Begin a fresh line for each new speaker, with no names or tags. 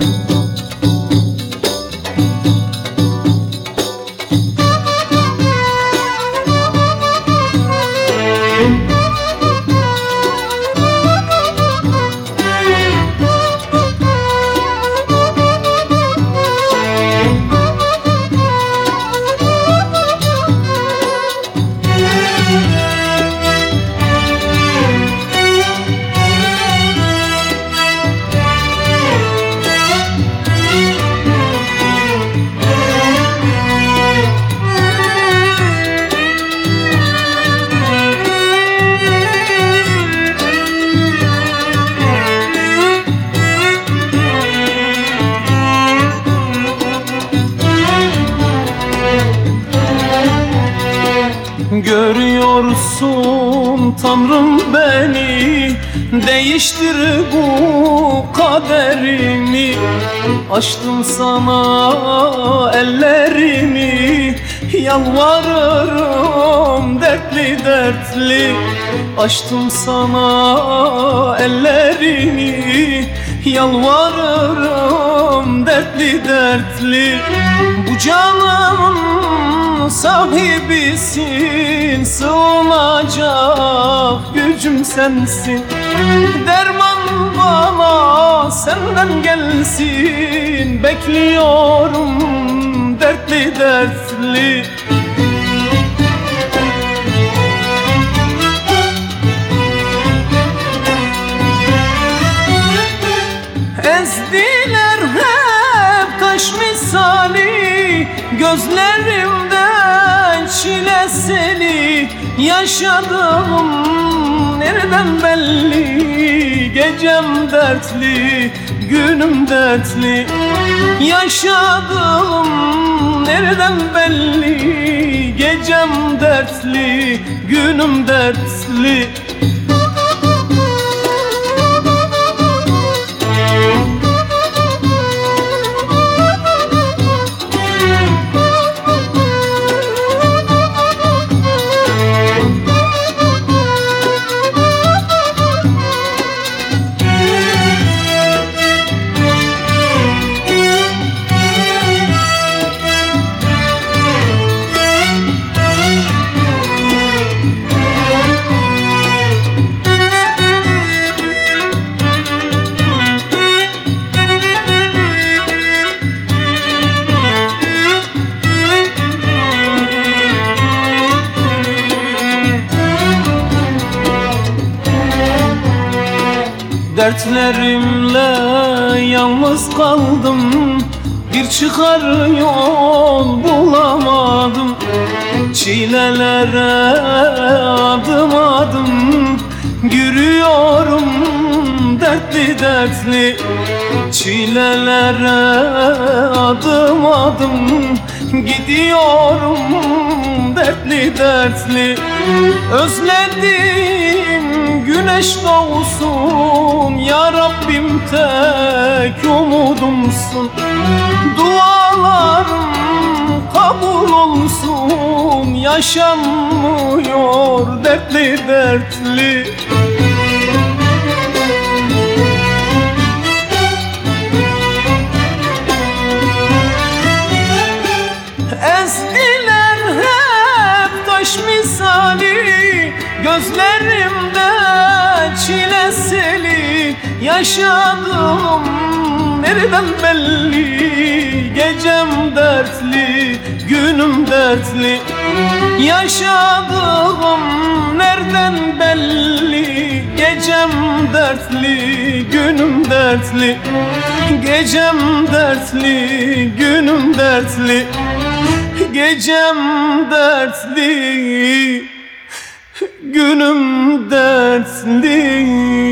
you Görüyorsun Tanrım beni Değiştir bu kaderimi. Açtım sana ellerimi Yalvarırım dertli dertli. Açtım sana ellerimi Yalvarırım dertli dertli. Bu canımın sahibisin. Sığınacak gücüm sensin. Derman bana senden gelsin. Bekliyorum dertli dertli çilesini Yaşadım. Nereden belli? Gecem dertli, günüm dertli. Yaşadım. Nereden belli? Gecem dertli, günüm dertli Dertlerimle yalnız kaldım. Bir çıkar yol bulamadım. Çilelere adım adım Yürüyorum dertli dertli. Çilelere adım adım Gidiyorum dertli dertli. Özledim güneş doğsun Ya Rabbim tek umudumsun. Dualarım kabul olsun Yaşanmıyor dertli dertli. Ezdiler hep taş misali Gözlerimde Yaşadım nereden belli? Gecem dertli, günüm dertli. Yaşadığım nereden belli? Gecem dertli, günüm dertli. Gecem dertli, günüm dertli. Gecem dertli, günüm dertli